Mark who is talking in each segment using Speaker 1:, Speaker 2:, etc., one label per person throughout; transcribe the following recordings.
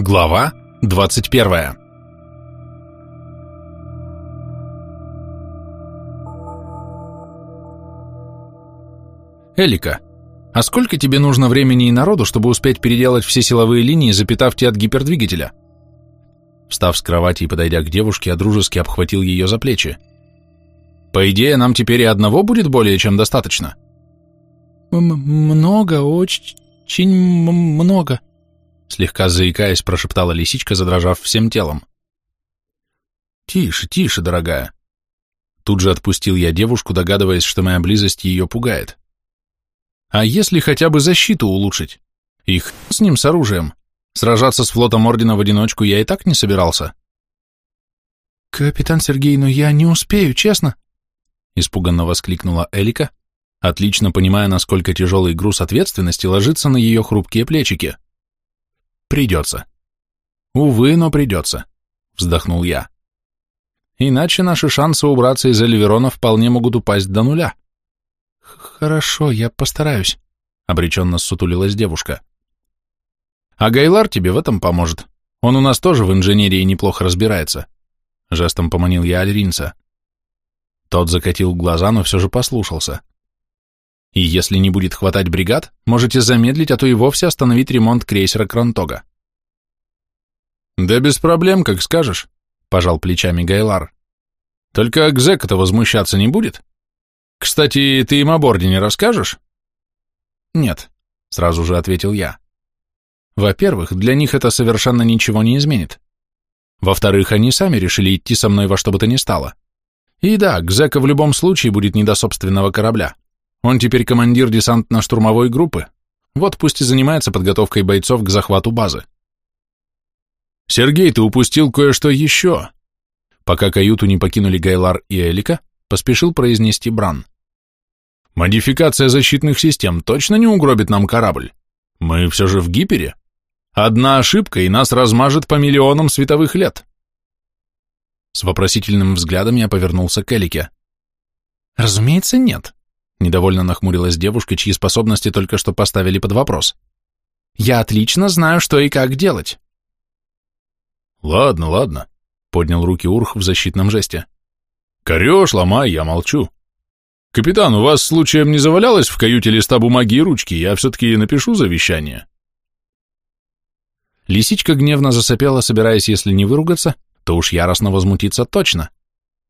Speaker 1: Глава 21 Элика, а сколько тебе нужно времени и народу, чтобы успеть переделать все силовые линии, запитав те от гипердвигателя? Встав с кровати и подойдя к девушке, я дружески обхватил ее за плечи. По идее, нам теперь и одного будет более чем достаточно.
Speaker 2: «Много, очень много»,
Speaker 1: Слегка заикаясь, прошептала лисичка, задрожав всем телом. «Тише, тише, дорогая!» Тут же отпустил я девушку, догадываясь, что моя близость ее пугает. «А если хотя бы защиту улучшить? Их с ним, с оружием. Сражаться с флотом Ордена в одиночку я и так не собирался».
Speaker 2: «Капитан Сергей, но я не успею, честно!»
Speaker 1: Испуганно воскликнула Элика, отлично понимая, насколько тяжелый груз ответственности ложится на ее хрупкие плечики. Придется. Увы, но придется, вздохнул я. Иначе наши шансы убраться из Эльверона вполне могут упасть до нуля.
Speaker 2: Хорошо, я постараюсь,
Speaker 1: обреченно ссутулилась девушка. А Гайлар тебе в этом поможет. Он у нас тоже в инженерии неплохо разбирается. Жестом поманил я Альринца. Тот закатил глаза, но все же послушался. И если не будет хватать бригад, можете замедлить, а то и вовсе остановить ремонт крейсера Кронтога. Да без проблем, как скажешь, пожал плечами Гайлар. Только Гзек-то возмущаться не будет? Кстати, ты им о борде не расскажешь? Нет, сразу же ответил я. Во-первых, для них это совершенно ничего не изменит. Во-вторых, они сами решили идти со мной во что бы то ни стало. И да, Гзека в любом случае будет не до собственного корабля. Он теперь командир десантно-штурмовой группы. Вот пусть и занимается подготовкой бойцов к захвату базы. Сергей, ты упустил кое-что еще. Пока каюту не покинули Гайлар и Элика, поспешил произнести Бран. Модификация защитных систем точно не угробит нам корабль. Мы все же в гипере. Одна ошибка, и нас размажет по миллионам световых лет. С вопросительным взглядом я повернулся к Элике.
Speaker 2: Разумеется, нет.
Speaker 1: Недовольно нахмурилась девушка, чьи способности только что поставили под вопрос.
Speaker 2: «Я отлично знаю, что и как делать».
Speaker 1: «Ладно, ладно», — поднял руки Урх в защитном жесте. «Корешь, ломай, я молчу. Капитан, у вас случаем не завалялось в каюте листа бумаги и ручки? Я все-таки напишу завещание». Лисичка гневно засопела, собираясь, если не выругаться, то уж яростно возмутиться точно.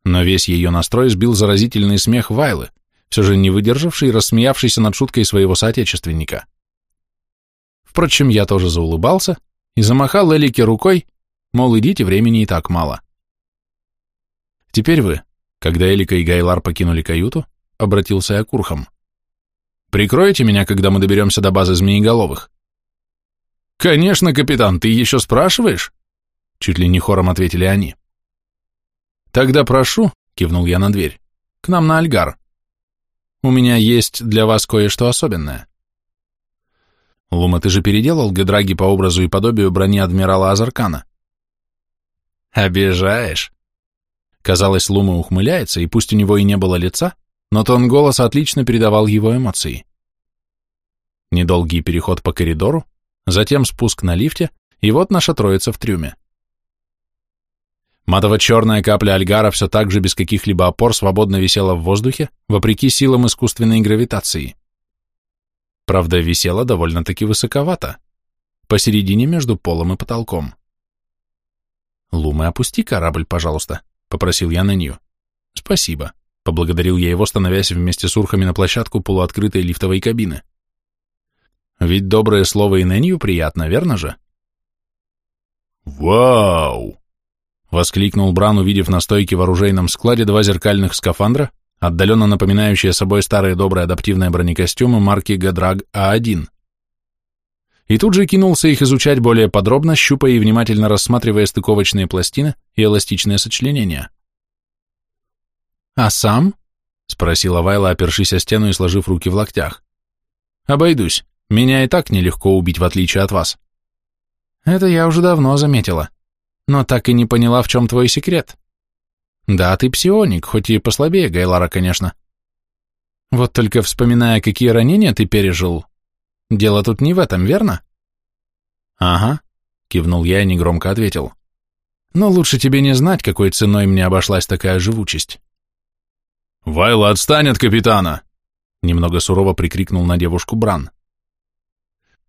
Speaker 1: Но весь ее настрой сбил заразительный смех Вайлы, все же не выдержавший и рассмеявшийся над шуткой своего соотечественника. Впрочем, я тоже заулыбался и замахал Элике рукой, мол, идите, времени и так мало. Теперь вы, когда Элика и Гайлар покинули каюту, обратился я к Урхам. Прикроете меня, когда мы доберемся до базы Змееголовых? Конечно, капитан, ты еще спрашиваешь? Чуть ли не хором ответили они. Тогда прошу, кивнул я на дверь, к нам на Альгар. У меня есть для вас кое-что особенное. Лума, ты же переделал Гедраги по образу и подобию брони адмирала Азаркана. Обижаешь. Казалось, Лума ухмыляется, и пусть у него и не было лица, но тон голоса отлично передавал его эмоции. Недолгий переход по коридору, затем спуск на лифте, и вот наша троица в трюме. Матово-черная капля альгара все так же без каких-либо опор свободно висела в воздухе, вопреки силам искусственной гравитации. Правда, висела довольно-таки высоковато, посередине между полом и потолком. «Лумы, опусти корабль, пожалуйста», — попросил я Нэнью. «Спасибо», — поблагодарил я его, становясь вместе с урхами на площадку полуоткрытой лифтовой кабины. «Ведь доброе слово и Нэнью приятно, верно же?» «Вау!» Воскликнул Бран, увидев на стойке в оружейном складе два зеркальных скафандра, отдаленно напоминающие собой старые добрые адаптивные бронекостюмы марки Гадраг А1. И тут же кинулся их изучать более подробно, щупая и внимательно рассматривая стыковочные пластины и эластичные сочленения. «А сам?» — спросила Вайла, опершись о стену и сложив руки в локтях. «Обойдусь. Меня и так нелегко убить, в отличие от вас». «Это я уже давно заметила», но так и не поняла, в чем твой секрет. Да, ты псионик, хоть и послабее Гайлара, конечно. Вот только вспоминая, какие ранения ты пережил, дело тут не в этом, верно? Ага, кивнул я и негромко ответил. Но лучше тебе не знать, какой ценой мне обошлась такая живучесть. «Вайла, отстань от капитана!» Немного сурово прикрикнул на девушку Бран.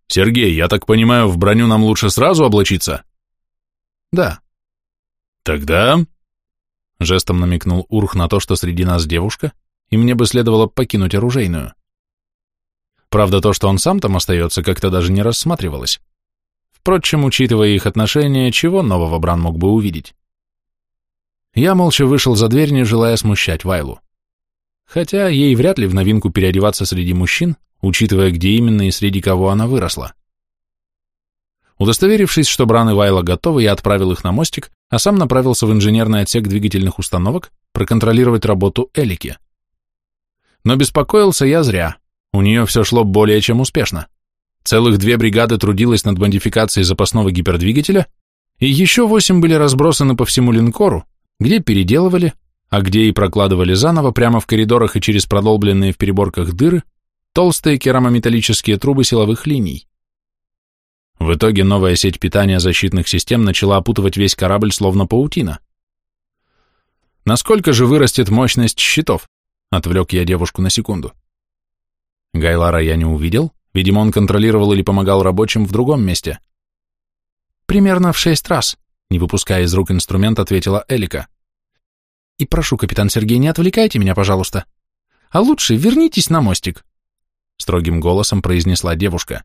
Speaker 1: «Сергей, я так понимаю, в броню нам лучше сразу облачиться?»
Speaker 2: «Да».
Speaker 1: «Тогда...» Жестом намекнул Урх на то, что среди нас девушка, и мне бы следовало покинуть оружейную. Правда, то, что он сам там остается, как-то даже не рассматривалось. Впрочем, учитывая их отношения, чего нового Бран мог бы увидеть? Я молча вышел за дверь, не желая смущать Вайлу. Хотя ей вряд ли в новинку переодеваться среди мужчин, учитывая, где именно и среди кого она выросла. Удостоверившись, что Бран и Вайла готовы, я отправил их на мостик, а сам направился в инженерный отсек двигательных установок проконтролировать работу Элики. Но беспокоился я зря, у нее все шло более чем успешно. Целых две бригады трудилось над модификацией запасного гипердвигателя, и еще восемь были разбросаны по всему линкору, где переделывали, а где и прокладывали заново прямо в коридорах и через продолбленные в переборках дыры толстые керамометаллические трубы силовых линий. В итоге новая сеть питания защитных систем начала опутывать весь корабль словно паутина. Насколько же вырастет мощность щитов? Отвлек я девушку на секунду. Гайлара я не увидел, видимо, он контролировал или помогал рабочим в другом месте.
Speaker 2: Примерно в шесть раз, не выпуская из рук инструмент, ответила Элика. И прошу, капитан Сергей, не отвлекайте меня, пожалуйста. А лучше вернитесь на мостик, строгим голосом произнесла девушка.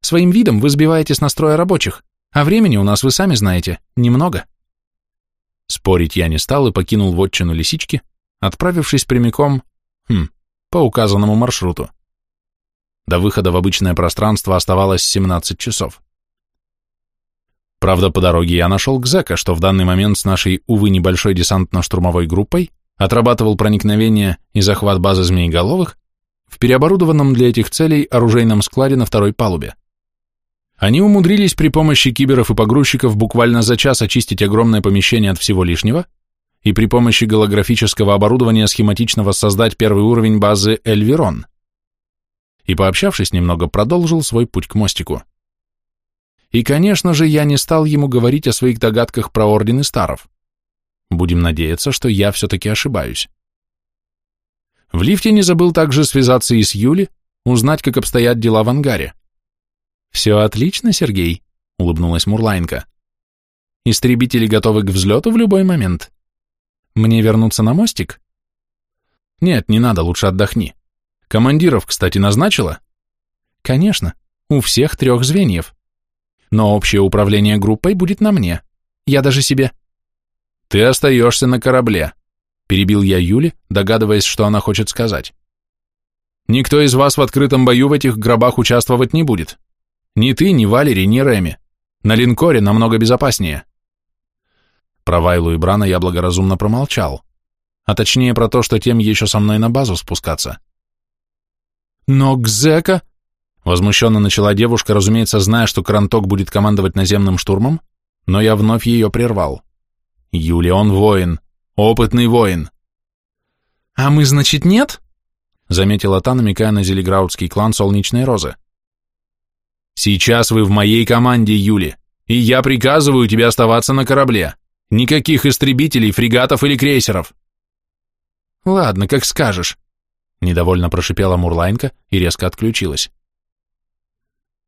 Speaker 2: Своим видом вы сбиваете с настроя рабочих, а времени у нас, вы сами знаете, немного.
Speaker 1: Спорить я не стал и покинул вотчину лисички, отправившись прямиком, хм, по указанному маршруту. До выхода в обычное пространство оставалось 17 часов. Правда, по дороге я нашел Гзека, что в данный момент с нашей, увы, небольшой десантно-штурмовой группой отрабатывал проникновение и захват базы змееголовых в переоборудованном для этих целей оружейном складе на второй палубе. Они умудрились при помощи киберов и погрузчиков буквально за час очистить огромное помещение от всего лишнего и при помощи голографического оборудования схематично воссоздать первый уровень базы Эльверон. И пообщавшись немного, продолжил свой путь к мостику. И, конечно же, я не стал ему говорить о своих догадках про ордены старов. Будем надеяться, что я все-таки ошибаюсь. В лифте не забыл также связаться и с Юли, узнать, как обстоят дела в ангаре. «Все отлично, Сергей», — улыбнулась Мурлайнка. «Истребители готовы к взлету в любой момент. Мне вернуться на мостик?» «Нет, не надо, лучше отдохни. Командиров, кстати, назначила?» «Конечно, у всех трех звеньев. Но общее управление группой будет на мне. Я даже себе...» «Ты остаешься на корабле», — перебил я Юли, догадываясь, что она хочет сказать. «Никто из вас в открытом бою в этих гробах участвовать не будет. Ни ты, ни Валерий, ни Реми. На линкоре намного безопаснее». Про Вайлу и Брана я благоразумно промолчал, а точнее про то, что тем еще со мной на базу спускаться. «Но Гзека...» Возмущенно начала девушка, разумеется, зная, что Кранток будет командовать наземным штурмом, но я вновь ее прервал. «Юлия, он воин, опытный воин».
Speaker 2: «А мы, значит, нет?»
Speaker 1: заметила та, намекая на зелеграудский клан Солнечной Розы. «Сейчас вы в моей команде, Юли, и я приказываю тебе оставаться на корабле. Никаких истребителей, фрегатов или крейсеров».
Speaker 2: «Ладно, как скажешь», — недовольно прошипела Мурлайнка и резко отключилась.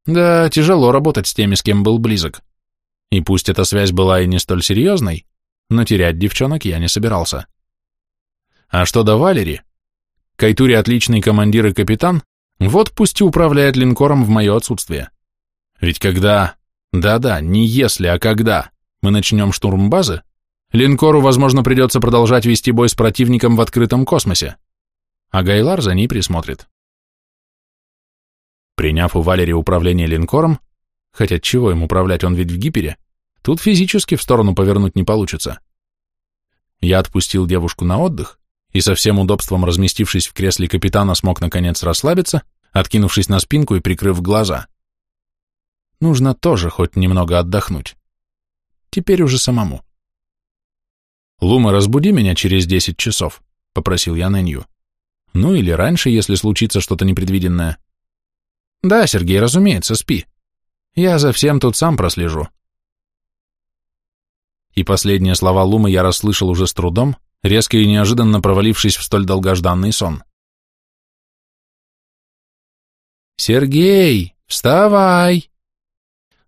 Speaker 1: Да, тяжело работать с теми, с кем был близок. И пусть эта связь была и не столь серьезной, но терять девчонок я не собирался. А что до Валери? Кайтури отличный командир и капитан, вот пусть и управляет линкором в мое отсутствие. Ведь когда... Да-да, не если, а когда мы начнем штурм базы, линкору, возможно, придется продолжать вести бой с противником в открытом космосе, а Гайлар за ней присмотрит. Приняв у Валери управление линкором, хотя чего им управлять, он ведь в гипере, тут физически в сторону повернуть не получится. Я отпустил девушку на отдых и со всем удобством разместившись в кресле капитана смог наконец расслабиться, откинувшись на спинку и прикрыв глаза. Нужно тоже хоть немного отдохнуть. Теперь уже самому. «Лума, разбуди меня через десять часов», — попросил я Нэнью. «Ну или раньше, если случится что-то непредвиденное». «Да, Сергей, разумеется, спи. Я за всем тут сам прослежу», и последние слова Лумы я расслышал уже с трудом, резко и неожиданно провалившись в столь долгожданный сон.
Speaker 2: «Сергей, вставай!»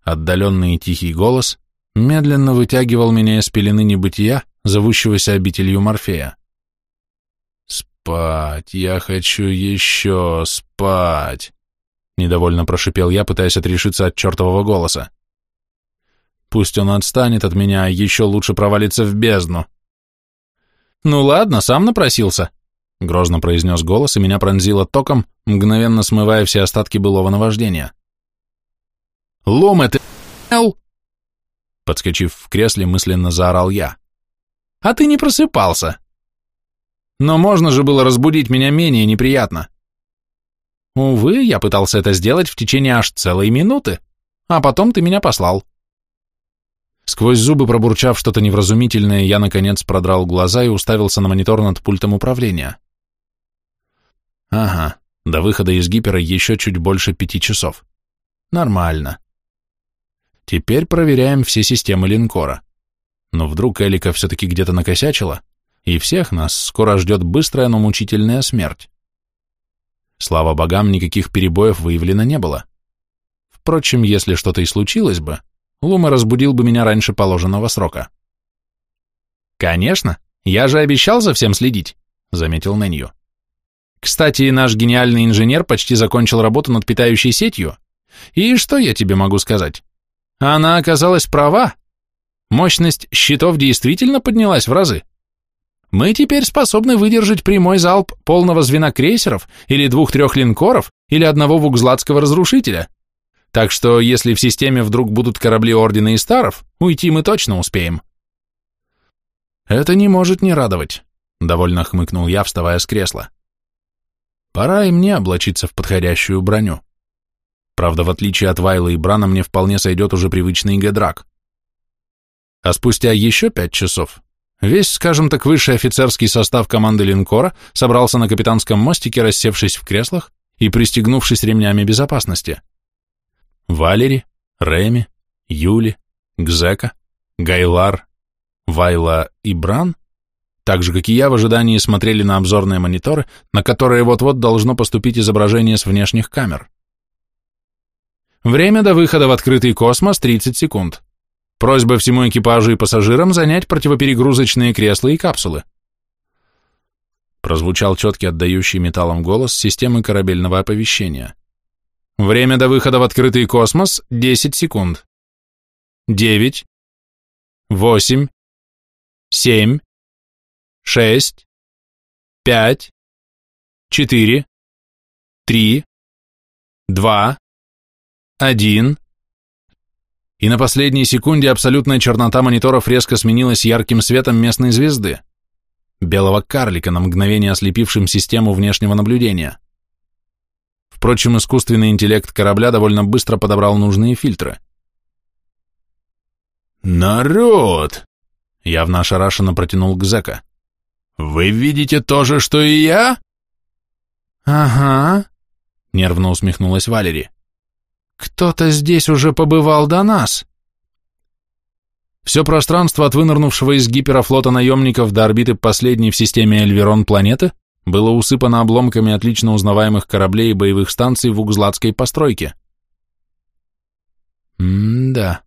Speaker 1: Отдаленный и тихий голос медленно вытягивал меня из пелены небытия, зовущегося обителью Морфея. «Спать, я хочу еще спать!» Недовольно прошипел я, пытаясь отрешиться от чертового голоса. Пусть он отстанет от меня, а еще лучше провалится в бездну.
Speaker 2: «Ну ладно, сам напросился», — грозно произнес голос, и меня пронзило током, мгновенно смывая все остатки былого наваждения.
Speaker 1: «Лома, ты Подскочив в кресле, мысленно заорал я.
Speaker 2: «А ты не просыпался!» «Но можно же было разбудить меня менее неприятно!» «Увы, я пытался это сделать в течение аж целой минуты, а потом ты меня послал».
Speaker 1: Сквозь зубы пробурчав что-то невразумительное, я, наконец, продрал глаза и уставился на монитор над пультом управления. Ага, до выхода из гипера еще чуть больше пяти часов. Нормально. Теперь проверяем все системы линкора. Но вдруг Элика все-таки где-то накосячила, и всех нас скоро ждет быстрая, но мучительная смерть. Слава богам, никаких перебоев выявлено не было. Впрочем, если что-то и случилось бы, Лума разбудил бы меня раньше положенного срока.
Speaker 2: «Конечно, я же обещал за всем следить», — заметил Нэнью. «Кстати, наш гениальный инженер почти закончил работу над питающей сетью. И что я тебе могу сказать? Она оказалась права. Мощность щитов действительно поднялась в разы. Мы теперь способны выдержать прямой залп полного звена крейсеров или двух-трех линкоров или одного вугзлатского разрушителя. Так что, если в системе вдруг будут корабли Ордена и Старов, уйти мы точно успеем.
Speaker 1: Это не может не радовать, довольно хмыкнул я, вставая с кресла. Пора и мне облачиться в подходящую броню. Правда, в отличие от Вайла и Брана, мне вполне сойдет уже привычный Гедрак. А спустя еще пять часов весь, скажем так, высший офицерский состав команды линкора собрался на капитанском мостике, рассевшись в креслах и пристегнувшись ремнями безопасности. Валери, Реми, Юли, Гзека, Гайлар, Вайла и Бран, так же, как и я, в ожидании смотрели на обзорные мониторы, на которые вот-вот должно поступить изображение с внешних камер. Время до выхода в открытый космос 30 секунд. Просьба всему экипажу и пассажирам занять противоперегрузочные кресла и капсулы. Прозвучал четкий отдающий металлом голос системы корабельного оповещения. Время до выхода в открытый космос – 10 секунд. 9, 8, 7, 6, 5, 4, 3, 2, 1. И на последней секунде абсолютная чернота мониторов резко сменилась ярким светом местной звезды, белого карлика, на мгновение ослепившим систему внешнего наблюдения. Впрочем, искусственный интеллект корабля довольно быстро подобрал нужные фильтры.
Speaker 3: «Народ!» — явно ошарашенно протянул Гзека. «Вы видите то же, что и я?»
Speaker 2: «Ага», — нервно усмехнулась Валери. «Кто-то здесь уже побывал до нас».
Speaker 1: Все пространство от вынырнувшего из гиперофлота наемников до орбиты последней в системе Эльверон планеты было усыпано обломками отлично узнаваемых кораблей и боевых станций в угзлатской постройке. «М-да,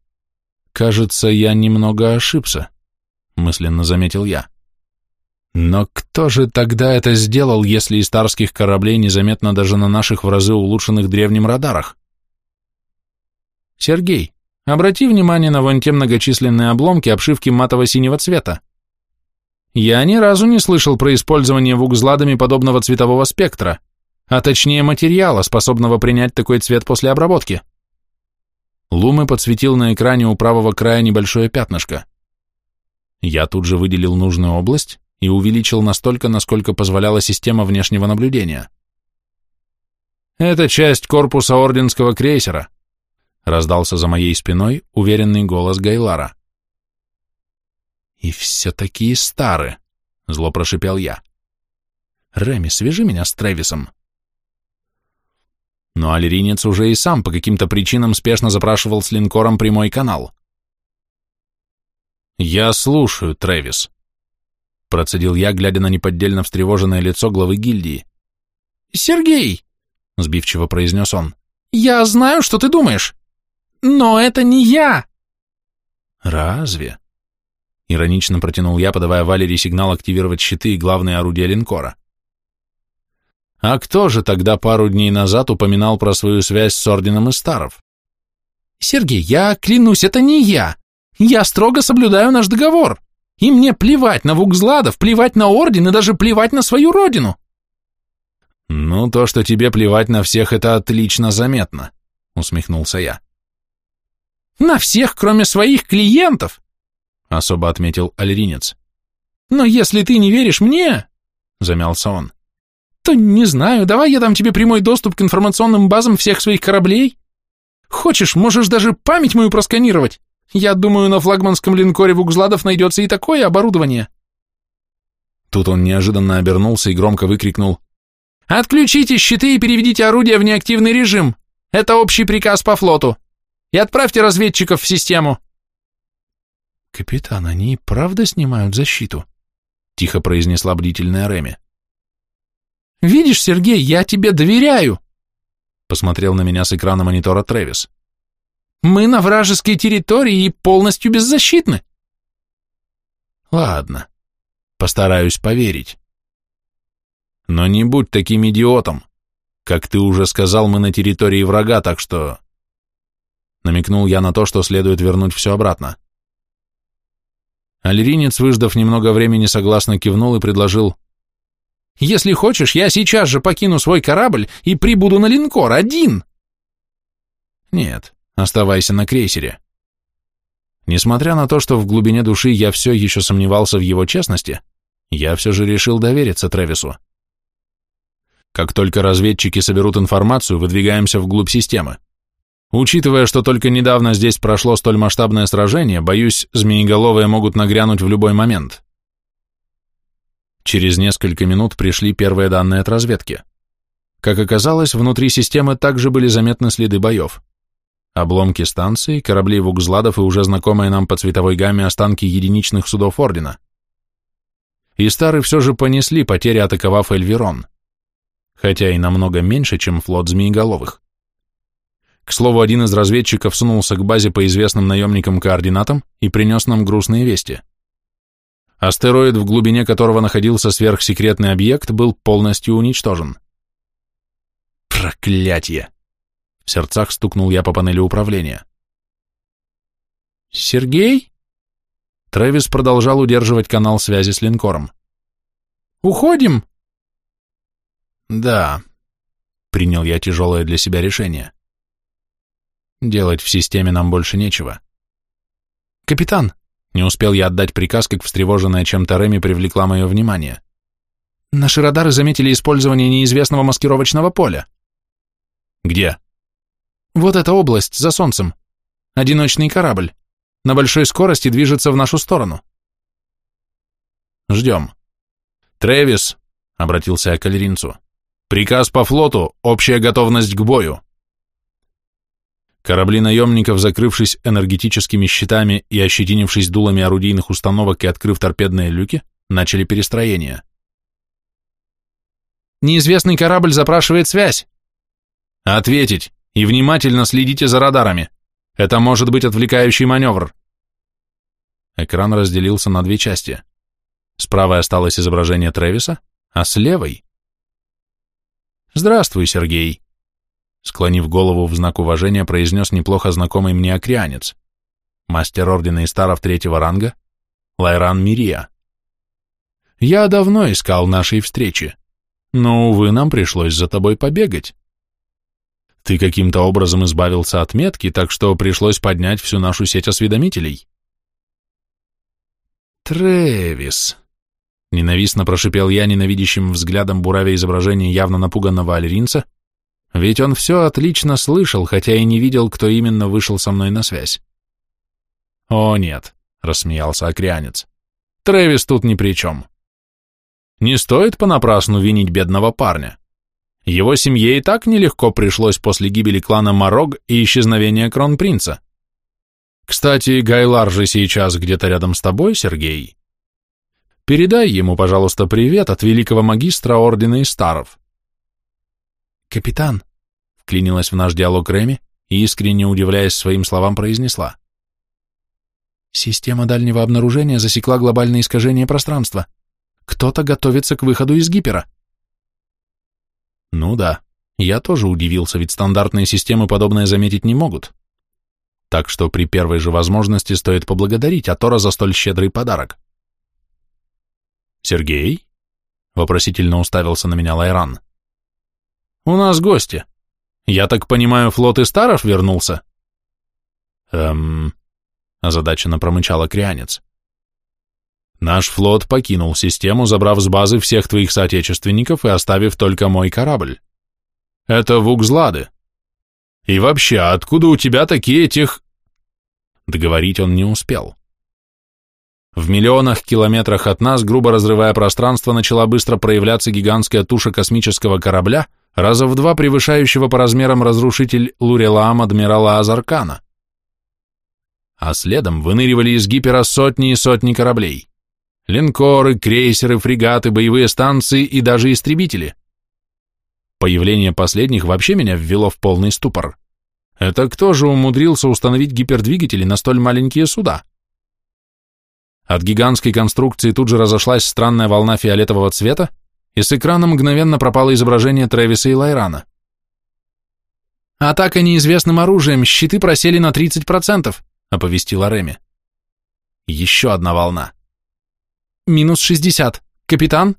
Speaker 1: кажется, я немного ошибся», — мысленно заметил я. «Но кто же тогда это сделал, если из старских кораблей незаметно даже на наших в разы улучшенных древним радарах?» «Сергей, обрати внимание на вон те многочисленные обломки обшивки матово-синего цвета. Я ни разу не слышал про использование вугзладами подобного цветового спектра, а точнее материала, способного принять такой цвет после обработки. Лумы подсветил на экране у правого края небольшое пятнышко. Я тут же выделил нужную область и увеличил настолько, насколько позволяла система внешнего наблюдения. Это часть корпуса орденского крейсера, раздался за моей спиной уверенный голос Гайлара. «И все такие старые», — зло прошипел я. «Реми, свяжи меня с Трэвисом». Но аллеринец уже и сам по каким-то причинам спешно запрашивал с линкором прямой канал. Я слушаю, Трэвис. Процедил я, глядя на неподдельно встревоженное лицо главы гильдии.
Speaker 2: «Сергей!» — сбивчиво произнес он. «Я знаю, что ты думаешь, но это не я!»
Speaker 1: «Разве?» Иронично протянул я, подавая Валерии сигнал активировать щиты и главные орудия линкора. А кто же тогда пару дней назад упоминал про свою связь с Орденом Истаров?
Speaker 2: Сергей, я клянусь, это не я. Я строго соблюдаю наш договор. И мне плевать на Вукзладов, плевать на Орден и даже плевать на свою родину.
Speaker 1: Ну, то, что тебе плевать на всех, это отлично заметно, усмехнулся я.
Speaker 2: На всех, кроме своих клиентов,
Speaker 1: особо отметил альринец.
Speaker 2: Но если ты не веришь мне, замялся он, то не знаю, давай я дам тебе прямой доступ к информационным базам всех своих кораблей. Хочешь, можешь даже память мою просканировать. Я думаю, на флагманском линкоре Вукзладов найдется и такое оборудование.
Speaker 1: Тут он неожиданно обернулся и громко выкрикнул.
Speaker 2: «Отключите щиты и переведите орудия в неактивный режим. Это общий приказ по флоту. И отправьте разведчиков в систему».
Speaker 1: «Капитан, они правда снимают защиту?» — тихо произнесла бдительная Реми.
Speaker 2: «Видишь, Сергей, я тебе доверяю!»
Speaker 1: Посмотрел на меня с экрана монитора Трэвис.
Speaker 2: «Мы на вражеской территории и полностью беззащитны!»
Speaker 1: «Ладно, постараюсь поверить. Но не будь таким идиотом. Как ты уже сказал, мы на территории врага, так что...» Намекнул я на то, что следует вернуть все обратно. Альринец, выждав немного времени, согласно кивнул и предложил
Speaker 2: «Если хочешь, я сейчас же покину свой корабль и прибуду на линкор один!»
Speaker 1: «Нет, оставайся на крейсере». Несмотря на то, что в глубине души я все еще сомневался в его честности, я все же решил довериться Тревису. Как только разведчики соберут информацию, выдвигаемся вглубь системы. Учитывая, что только недавно здесь прошло столь масштабное сражение, боюсь, змееголовые могут нагрянуть в любой момент. Через несколько минут пришли первые данные от разведки. Как оказалось, внутри системы также были заметны следы боев. Обломки станций, корабли вукзладов и уже знакомые нам по цветовой гамме останки единичных судов Ордена. И стары все же понесли потери, атаковав Эльвирон. Хотя и намного меньше, чем флот Змееголовых. К слову, один из разведчиков сунулся к базе по известным наемникам координатам и принес нам грустные вести. Астероид, в глубине которого находился сверхсекретный объект, был полностью уничтожен. Проклятье! В сердцах стукнул я по панели управления.
Speaker 2: «Сергей?»
Speaker 1: Трэвис продолжал удерживать канал связи с линкором.
Speaker 2: «Уходим?»
Speaker 1: «Да», — принял я тяжелое для себя решение. Делать в системе нам больше нечего.
Speaker 2: «Капитан!»
Speaker 1: Не успел я отдать приказ, как встревоженная чем-то Реми привлекла мое внимание.
Speaker 2: «Наши радары заметили использование неизвестного маскировочного поля».
Speaker 1: «Где?»
Speaker 2: «Вот эта область, за солнцем. Одиночный корабль. На большой скорости движется в нашу сторону».
Speaker 1: «Ждем». «Трэвис», — обратился я к Альринцу, — «приказ по флоту, общая готовность к бою». Корабли наемников, закрывшись энергетическими щитами и ощетинившись дулами орудийных установок и открыв торпедные люки, начали перестроение.
Speaker 2: «Неизвестный корабль запрашивает связь!»
Speaker 1: «Ответить! И внимательно следите за радарами! Это может быть отвлекающий маневр!» Экран разделился на две части. С правой осталось изображение Тревиса, а с левой... «Здравствуй, Сергей!» Склонив голову в знак уважения, произнес неплохо знакомый мне океанец, мастер ордена Истаров третьего ранга, Лайран Мирия. Я давно искал нашей встречи, но, увы, нам пришлось за тобой побегать. Ты каким-то образом избавился от метки, так что пришлось поднять всю нашу сеть осведомителей. Тревис. Ненавистно прошипел я ненавидящим взглядом буравя изображение явно напуганного альринца, ведь он все отлично слышал, хотя и не видел, кто именно вышел со мной на связь. «О, нет», — рассмеялся окрянец. «Трэвис тут ни при чем. Не стоит понапрасну винить бедного парня. Его семье и так нелегко пришлось после гибели клана Марог и исчезновения кронпринца. Кстати, Гайлар же сейчас где-то рядом с тобой, Сергей. Передай ему, пожалуйста, привет от великого магистра Ордена Истаров.
Speaker 2: Капитан,
Speaker 1: вклинилась в наш диалог Реми и, искренне удивляясь своим словам, произнесла.
Speaker 2: Система дальнего обнаружения засекла глобальное искажение пространства. Кто-то готовится к выходу из гипера.
Speaker 1: Ну да, я тоже удивился, ведь стандартные системы подобное заметить не могут. Так что при первой же возможности стоит поблагодарить Атора за столь щедрый подарок. «Сергей?» — вопросительно уставился на меня Лайран. «У нас гости. Я так понимаю, флот Истаров вернулся?» «Эм...» — озадаченно промычал Окрянец. «Наш флот покинул систему, забрав с базы всех твоих соотечественников и оставив только мой корабль. Это Вукзлады. И вообще, откуда у тебя такие тех...» Договорить он не успел. В миллионах километрах от нас, грубо разрывая пространство, начала быстро проявляться гигантская туша космического корабля, раза в два превышающего по размерам разрушитель Лурелаам адмирала Азаркана. А следом выныривали из гипера сотни и сотни кораблей. Линкоры, крейсеры, фрегаты, боевые станции и даже истребители. Появление последних вообще меня ввело в полный ступор. Это кто же умудрился установить гипердвигатели на столь маленькие суда? От гигантской конструкции тут же разошлась странная волна фиолетового цвета, и с экрана мгновенно пропало изображение Трэвиса и Лайрана.
Speaker 2: «Атака неизвестным оружием, щиты просели на 30%, — оповестила Реми.
Speaker 1: Еще одна волна.
Speaker 2: «Минус 60. Капитан?»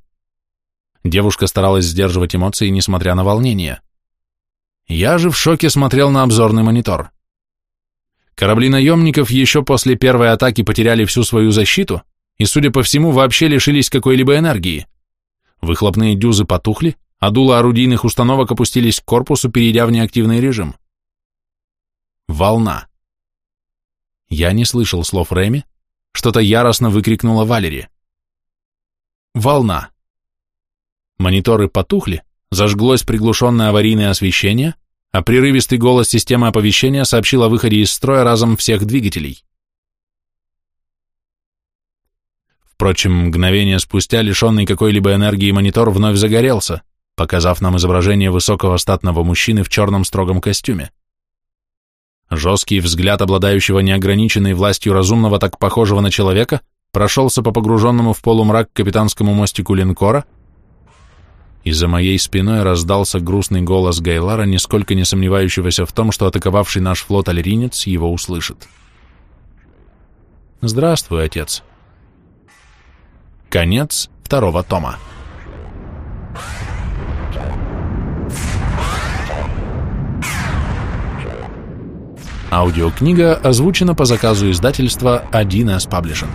Speaker 1: Девушка старалась сдерживать эмоции, несмотря на волнение. Я же в шоке смотрел на обзорный монитор. Корабли наемников еще после первой атаки потеряли всю свою защиту и, судя по всему, вообще лишились какой-либо энергии. Выхлопные дюзы потухли, а дула орудийных установок опустились к корпусу, перейдя в неактивный режим. Волна. Я не слышал слов Реми, что-то яростно выкрикнула Валери. Волна. Мониторы потухли, зажглось приглушенное аварийное освещение, а прерывистый голос системы оповещения сообщил о выходе из строя разом всех двигателей. Впрочем, мгновение спустя лишенный какой-либо энергии монитор вновь загорелся, показав нам изображение высокого статного мужчины в черном строгом костюме. Жесткий взгляд обладающего неограниченной властью разумного, так похожего на человека, прошелся по погруженному в полумрак капитанскому мостику линкора, и за моей спиной раздался грустный голос Гайлара, нисколько не сомневающегося в том, что атаковавший наш флот альринец его услышит. «Здравствуй, отец». Конец второго тома. Аудиокнига озвучена по заказу издательства 1С Publishing.